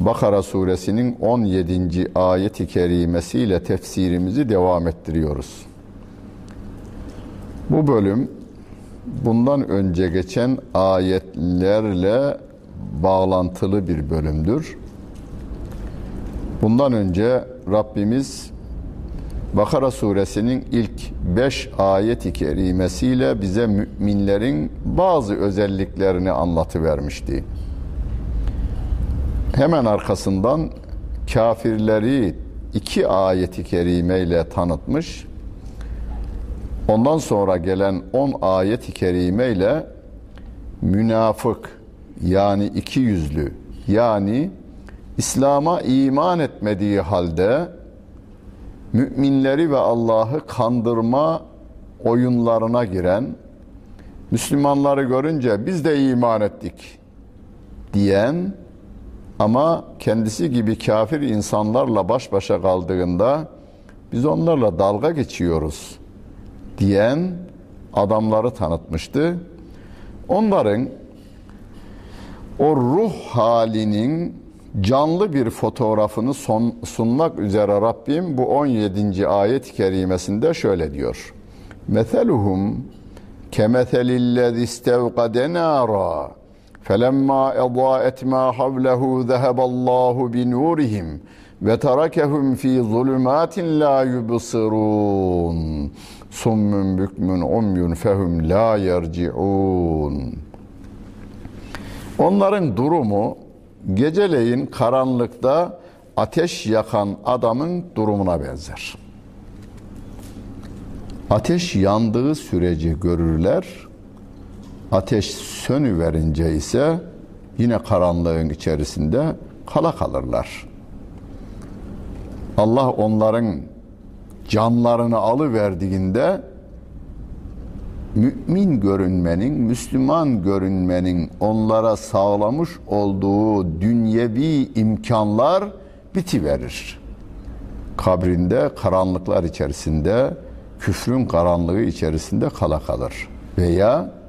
Bakara suresinin 17. ayeti kerimesiyle tefsirimizi devam ettiriyoruz. Bu bölüm bundan önce geçen ayetlerle bağlantılı bir bölümdür. Bundan önce Rabbimiz Bakara suresinin ilk 5 ayeti kerimesiyle bize müminlerin bazı özelliklerini anlatıvermişti. Hemen arkasından kafirleri iki ayeti kerimeyle tanıtmış. Ondan sonra gelen 10 ayet-i kerimeyle münafık yani iki yüzlü yani İslam'a iman etmediği halde müminleri ve Allah'ı kandırma oyunlarına giren, Müslümanları görünce biz de iman ettik diyen ama kendisi gibi kafir insanlarla baş başa kaldığında biz onlarla dalga geçiyoruz diyen adamları tanıtmıştı. Onların o ruh halinin canlı bir fotoğrafını son, sunmak üzere Rabbim bu 17. ayet-i kerimesinde şöyle diyor. Metheluhum kemethelillezi istevkade nara felemma edaet ma havlehu zeheballahu binurihim ve terakehum fi zulumatin la yubsirun summun bükmün umyun fehum la yerciun Onların durumu geceleyin karanlıkta ateş yakan adamın durumuna benzer. Ateş yandığı sürece görürler. Ateş sönüverince ise yine karanlığın içerisinde kala kalırlar. Allah onların canlarını alıverdiğinde mümin görünmenin, Müslüman görünmenin onlara sağlamış olduğu dünyevi imkanlar bitiverir. Kabrinde karanlıklar içerisinde, küfrün karanlığı içerisinde kala kalır. Veya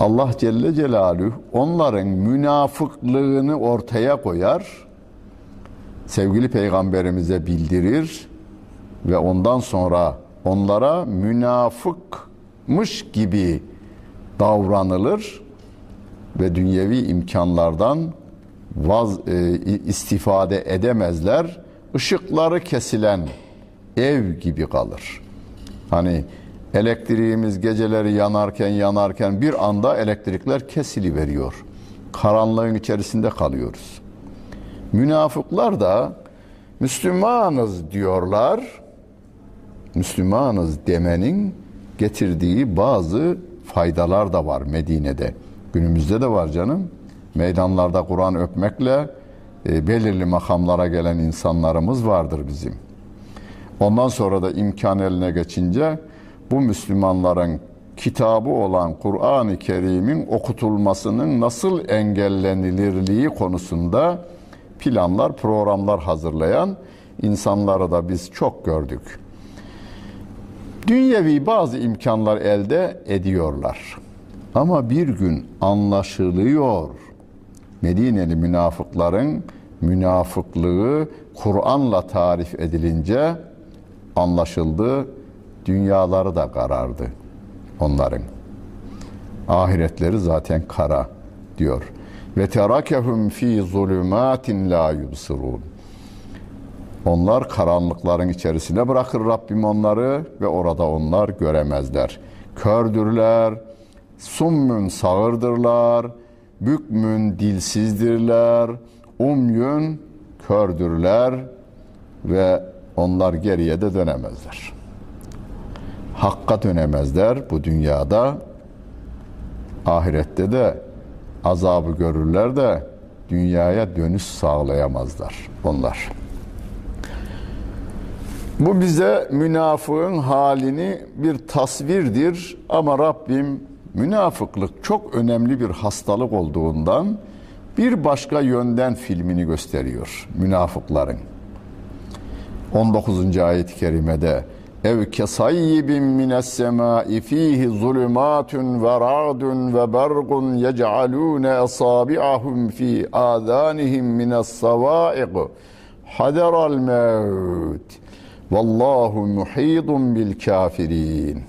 Allah Celle Celaluhu onların münafıklığını ortaya koyar, sevgili peygamberimize bildirir ve ondan sonra onlara münafıkmış gibi davranılır ve dünyevi imkanlardan vaz, e, istifade edemezler. Işıkları kesilen ev gibi kalır. Hani elektriğimiz geceleri yanarken yanarken bir anda elektrikler kesili veriyor. Karanlığın içerisinde kalıyoruz. Münafıklar da Müslümanız diyorlar Müslümanız demenin getirdiği bazı faydalar da var Medine'de. Günümüzde de var canım. Meydanlarda Kur'an öpmekle e, belirli makamlara gelen insanlarımız vardır bizim. Ondan sonra da imkan eline geçince bu Müslümanların kitabı olan Kur'an-ı Kerim'in okutulmasının nasıl engellenilirliği konusunda planlar, programlar hazırlayan insanları da biz çok gördük dünyevi bazı imkanlar elde ediyorlar. Ama bir gün anlaşılıyor Medineli münafıkların münafıklığı Kur'an'la tarif edilince anlaşıldı. Dünyaları da karardı onların. Ahiretleri zaten kara diyor. Ve terakehum fi zulumatin la yubsirun. Onlar karanlıkların içerisine bırakır Rabbim onları ve orada onlar göremezler. Kördürler, summün sağırdırlar, bükmün dilsizdirler, umyün kördürler ve onlar geriye de dönemezler. Hakka dönemezler bu dünyada. Ahirette de azabı görürler de dünyaya dönüş sağlayamazlar onlar. Bu bize münafığın halini bir tasvirdir ama Rabbim münafıklık çok önemli bir hastalık olduğundan bir başka yönden filmini gösteriyor münafıkların. 19. ayet-i kerimede ev kesayyibin mines semai fihi zulumatun ve ra'dun ve bergun yec'alun asabi'ahum fi adanihim mines savaiq hadaral mevt. Vallahu muhidun bil kafirin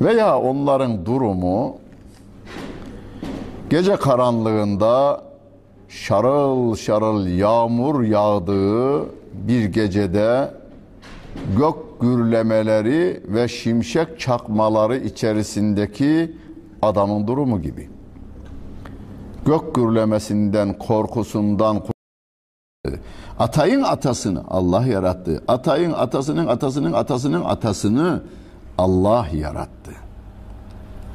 veya onların durumu gece karanlığında şarıl şarıl yağmur yağdığı bir gecede gök gürlemeleri ve şimşek çakmaları içerisindeki adamın durumu gibi. Gök gürlemesinden, korkusundan, Atayın atasını Allah yarattı. Atayın atasının atasının atasının atasını Allah yarattı.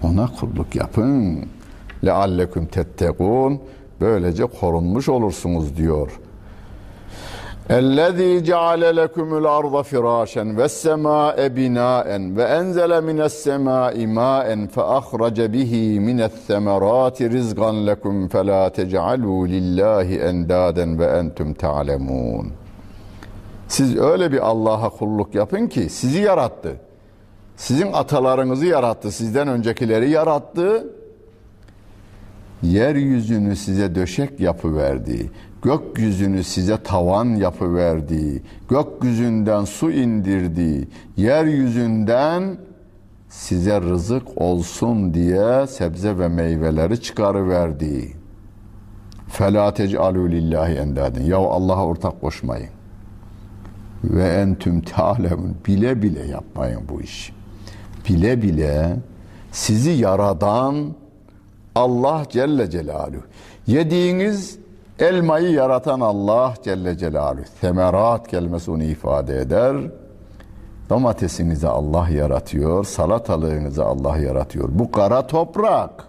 Ona kulluk yapın. Lealleküm tettekun. Böylece korunmuş olursunuz diyor. اَلَّذ۪ي جَعَلَ لَكُمُ الْأَرْضَ فِرَاشًا وَالسَّمَاءَ بِنَاءً وَاَنْزَلَ مِنَ السَّمَاءِ مَاءً فَأَخْرَجَ بِهِ مِنَ الثَّمَرَاتِ رِزْقًا لَكُمْ فَلَا تَجْعَلُوا لِلّٰهِ اَنْدَادًا وَاَنْتُمْ تَعْلَمُونَ Siz öyle bir Allah'a kulluk yapın ki sizi yarattı. Sizin atalarınızı yarattı, sizden öncekileri yarattı. Yeryüzünü size döşek yapıverdi gökyüzünü size tavan yapıverdi, gökyüzünden su indirdi, yeryüzünden size rızık olsun diye sebze ve meyveleri çıkarıverdi. فَلَا تَجْعَلُوا لِلّٰهِ اَنْدَادٍ Ya Allah'a ortak koşmayın. Ve entüm ta'lemun bile bile yapmayın bu işi. Bile bile sizi yaradan Allah Celle Celaluhu. Yediğiniz Elmayı yaratan Allah Celle Celaluhu. Semerat kelimesi onu ifade eder. Domatesinizi Allah yaratıyor, salatalığınızı Allah yaratıyor. Bu kara toprak.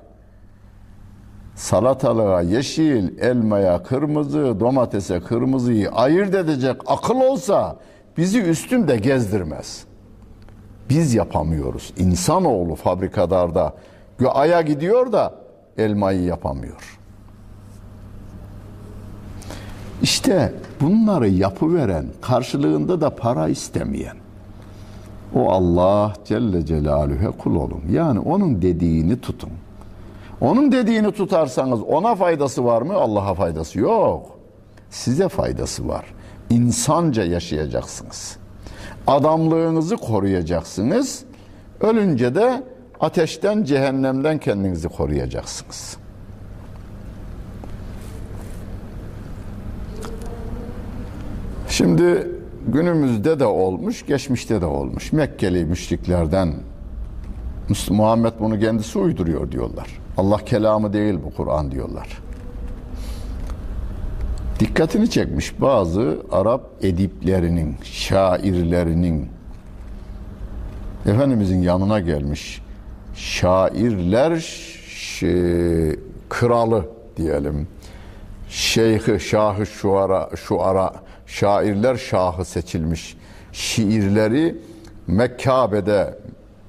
Salatalığa yeşil, elmaya kırmızı, domatese kırmızıyı ayırt edecek akıl olsa bizi üstünde gezdirmez. Biz yapamıyoruz. İnsanoğlu fabrikalarda aya gidiyor da elmayı yapamıyor. İşte bunları yapıveren, karşılığında da para istemeyen, o Allah Celle Celaluhu'ya kul olun. Yani onun dediğini tutun. Onun dediğini tutarsanız ona faydası var mı? Allah'a faydası yok. Size faydası var. İnsanca yaşayacaksınız. Adamlığınızı koruyacaksınız. Ölünce de ateşten, cehennemden kendinizi koruyacaksınız. Şimdi günümüzde de olmuş, geçmişte de olmuş. Mekkeli müşriklerden Muhammed bunu kendisi uyduruyor diyorlar. Allah kelamı değil bu Kur'an diyorlar. Dikkatini çekmiş bazı Arap ediplerinin, şairlerinin Efendimizin yanına gelmiş şairler şey, kralı diyelim şeyhi, şahı, şuara, şuara şairler şahı seçilmiş şiirleri Mekkabe'de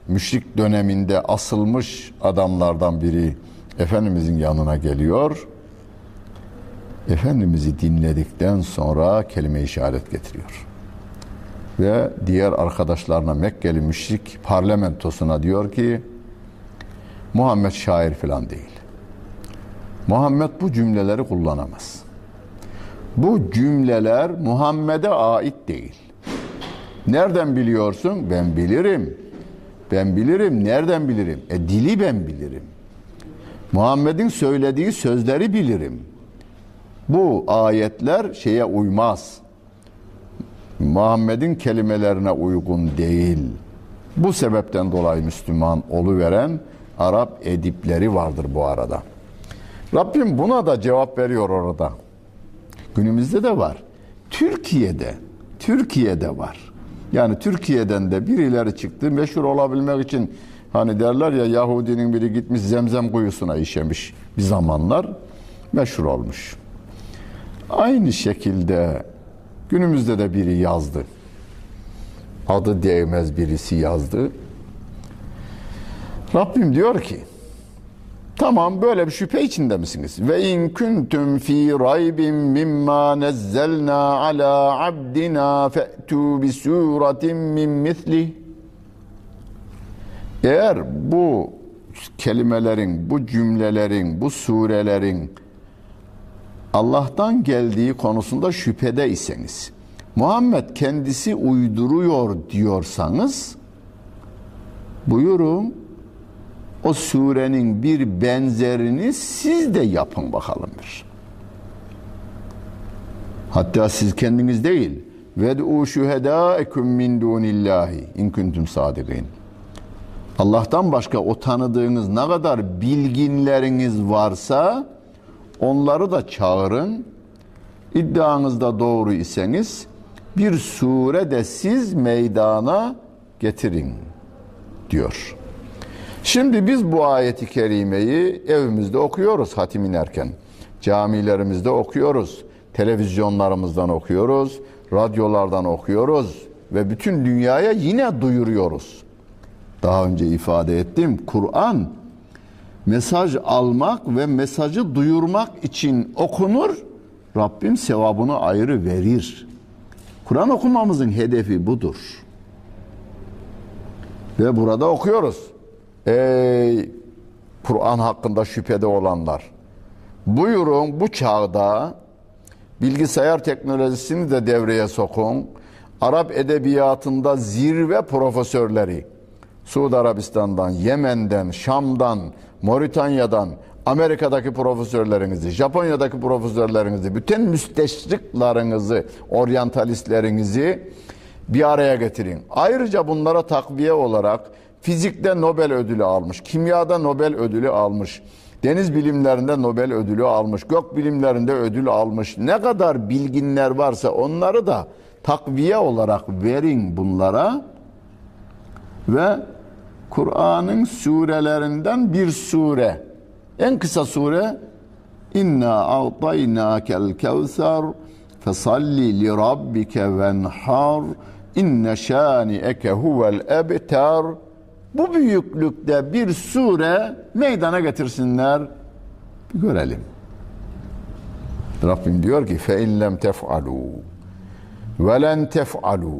müşrik döneminde asılmış adamlardan biri Efendimizin yanına geliyor. Efendimiz'i dinledikten sonra kelime işaret getiriyor. Ve diğer arkadaşlarına Mekkeli müşrik parlamentosuna diyor ki Muhammed şair falan değil. Muhammed bu cümleleri kullanamaz. Bu cümleler Muhammed'e ait değil. Nereden biliyorsun? Ben bilirim. Ben bilirim. Nereden bilirim? E dili ben bilirim. Muhammed'in söylediği sözleri bilirim. Bu ayetler şeye uymaz. Muhammed'in kelimelerine uygun değil. Bu sebepten dolayı Müslüman oluveren Arap edipleri vardır bu arada. Rabbim buna da cevap veriyor orada. Günümüzde de var. Türkiye'de, Türkiye'de var. Yani Türkiye'den de birileri çıktı meşhur olabilmek için hani derler ya Yahudinin biri gitmiş zemzem kuyusuna işemiş bir zamanlar meşhur olmuş. Aynı şekilde günümüzde de biri yazdı. adı değmez birisi yazdı. Rabbim diyor ki Tamam böyle bir şüphe içinde misiniz? Ve in kuntum fi raybin mimma nazzalna ala abdina fe'tu bi suratin min misli. Eğer bu kelimelerin, bu cümlelerin, bu surelerin Allah'tan geldiği konusunda şüphede iseniz, Muhammed kendisi uyduruyor diyorsanız, buyurun o surenin bir benzerini siz de yapın bakalım bir. Hatta siz kendiniz değil. Ved'u şuhedâekum min dunillahi in kuntum sadikin. Allah'tan başka o tanıdığınız ne kadar bilginleriniz varsa onları da çağırın. İddianızda doğru iseniz bir sure de siz meydana getirin diyor. Şimdi biz bu ayeti kerimeyi evimizde okuyoruz hatim inerken. Camilerimizde okuyoruz. Televizyonlarımızdan okuyoruz. Radyolardan okuyoruz. Ve bütün dünyaya yine duyuruyoruz. Daha önce ifade ettim. Kur'an mesaj almak ve mesajı duyurmak için okunur. Rabbim sevabını ayrı verir. Kur'an okumamızın hedefi budur. Ve burada okuyoruz. Ey Kur'an hakkında şüphede olanlar. Buyurun bu çağda bilgisayar teknolojisini de devreye sokun. Arap edebiyatında zirve profesörleri Suudi Arabistan'dan, Yemen'den, Şam'dan, Moritanya'dan, Amerika'daki profesörlerinizi, Japonya'daki profesörlerinizi, bütün müsteşriklarınızı, oryantalistlerinizi bir araya getirin. Ayrıca bunlara takviye olarak Fizikte Nobel ödülü almış, kimyada Nobel ödülü almış, deniz bilimlerinde Nobel ödülü almış, gök bilimlerinde ödül almış. Ne kadar bilginler varsa onları da takviye olarak verin bunlara ve Kur'an'ın surelerinden bir sure, en kısa sure İnna a'taynakel kevser fesalli li rabbike venhar inne şani'eke huvel ebtar bu büyüklükte bir sure meydana getirsinler. Bir görelim. Rabbim diyor ki fe in lem tef'alu ve len tef'alu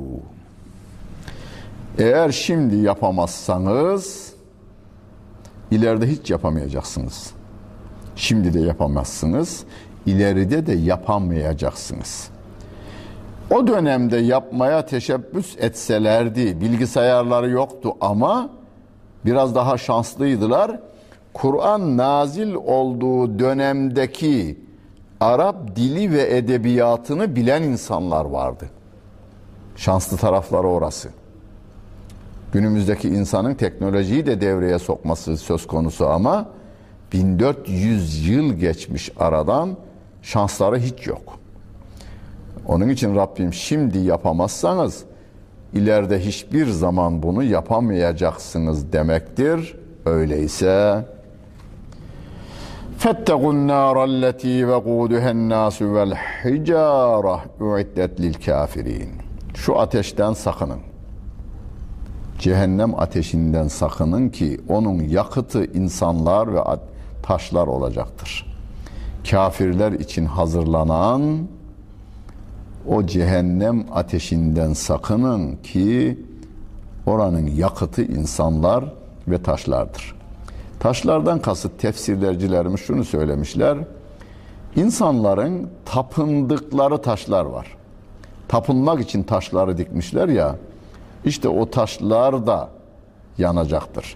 eğer şimdi yapamazsanız ileride hiç yapamayacaksınız. Şimdi de yapamazsınız. ileride de yapamayacaksınız. O dönemde yapmaya teşebbüs etselerdi, bilgisayarları yoktu ama biraz daha şanslıydılar. Kur'an nazil olduğu dönemdeki Arap dili ve edebiyatını bilen insanlar vardı. Şanslı tarafları orası. Günümüzdeki insanın teknolojiyi de devreye sokması söz konusu ama 1400 yıl geçmiş aradan şansları hiç yok. Onun için Rabbim şimdi yapamazsanız ileride hiçbir zaman bunu yapamayacaksınız demektir. Öyleyse فَاتَّقُوا النَّارَ الَّتِي وَقُودُهَا النَّاسُ وَالْحِجَارَةُ اُعِدَّتْ لِلْكَافِرِينَ Şu ateşten sakının. Cehennem ateşinden sakının ki onun yakıtı insanlar ve taşlar olacaktır. Kafirler için hazırlanan o cehennem ateşinden sakının ki oranın yakıtı insanlar ve taşlardır. Taşlardan kasıt tefsirlercilerimiz şunu söylemişler. İnsanların tapındıkları taşlar var. Tapınmak için taşları dikmişler ya. İşte o taşlar da yanacaktır.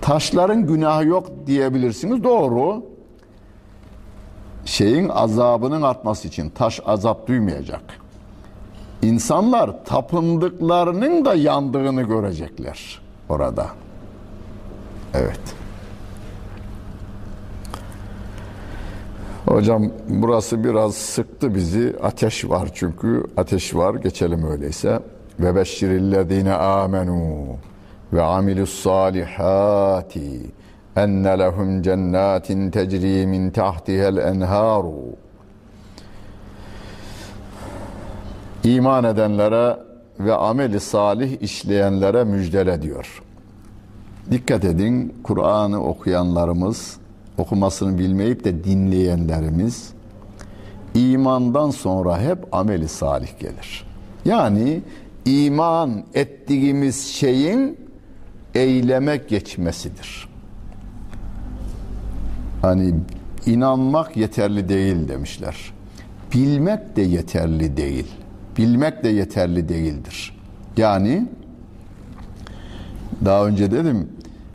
Taşların günahı yok diyebilirsiniz. Doğru şeyin azabının artması için taş azap duymayacak. İnsanlar tapındıklarının da yandığını görecekler orada. Evet. Hocam burası biraz sıktı bizi. Ateş var çünkü. Ateş var. Geçelim öyleyse. Ve beşşirillezine amenu ve amilus salihati enne lehum cennetin tecri min tahtihel enharu İman edenlere ve ameli salih işleyenlere müjdele diyor. Dikkat edin Kur'an'ı okuyanlarımız, okumasını bilmeyip de dinleyenlerimiz imandan sonra hep ameli salih gelir. Yani iman ettiğimiz şeyin eyleme geçmesidir. Hani inanmak yeterli değil demişler. Bilmek de yeterli değil. Bilmek de yeterli değildir. Yani daha önce dedim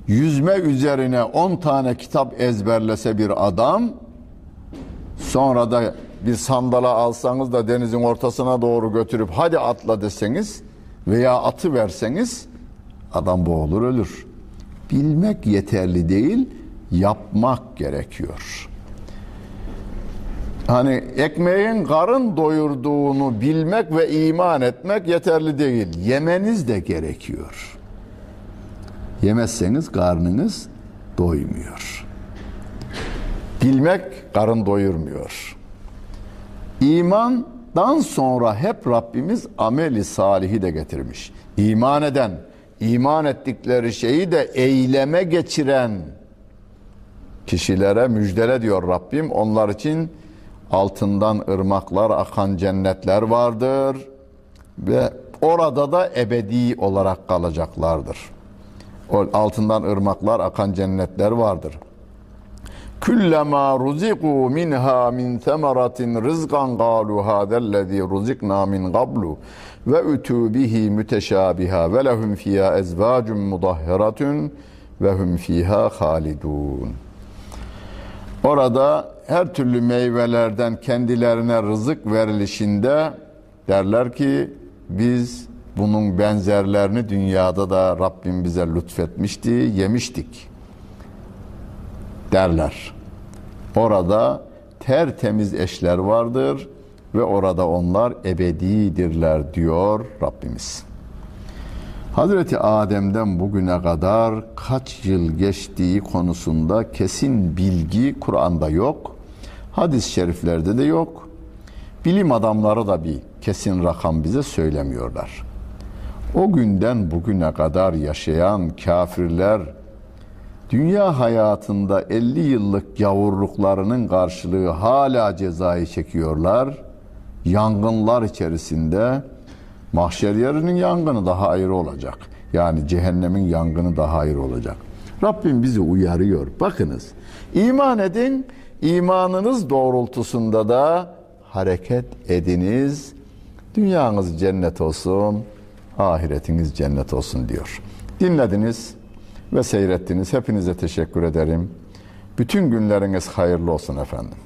yüzme üzerine 10 tane kitap ezberlese bir adam sonra da bir sandala alsanız da denizin ortasına doğru götürüp hadi atla deseniz veya atı verseniz adam boğulur ölür. Bilmek yeterli değil, yapmak gerekiyor. Hani ekmeğin karın doyurduğunu bilmek ve iman etmek yeterli değil. Yemeniz de gerekiyor. Yemezseniz karnınız doymuyor. Bilmek karın doyurmuyor. İmandan sonra hep Rabbimiz ameli salihi de getirmiş. İman eden, iman ettikleri şeyi de eyleme geçiren kişilere müjdele diyor Rabbim. Onlar için altından ırmaklar akan cennetler vardır ve orada da ebedi olarak kalacaklardır. Altından ırmaklar akan cennetler vardır. Kullama ruziku minha min semeratin rizqan qalu hadellezî ruzikna min qablu ve utu bihi müteşabiha ve lehum fiha ezvacun mudahharatun ve hum fiha halidun. Orada her türlü meyvelerden kendilerine rızık verilişinde derler ki biz bunun benzerlerini dünyada da Rabbim bize lütfetmişti, yemiştik derler. Orada tertemiz eşler vardır ve orada onlar ebedidirler diyor Rabbimiz. Hazreti Adem'den bugüne kadar kaç yıl geçtiği konusunda kesin bilgi Kur'an'da yok. Hadis-i şeriflerde de yok. Bilim adamları da bir kesin rakam bize söylemiyorlar. O günden bugüne kadar yaşayan kafirler dünya hayatında 50 yıllık gavurluklarının karşılığı hala cezayı çekiyorlar. Yangınlar içerisinde mahşer yerinin yangını daha ayrı olacak. Yani cehennemin yangını daha ayrı olacak. Rabbim bizi uyarıyor. Bakınız iman edin, imanınız doğrultusunda da hareket ediniz. Dünyanız cennet olsun, ahiretiniz cennet olsun diyor. Dinlediniz ve seyrettiniz. Hepinize teşekkür ederim. Bütün günleriniz hayırlı olsun efendim.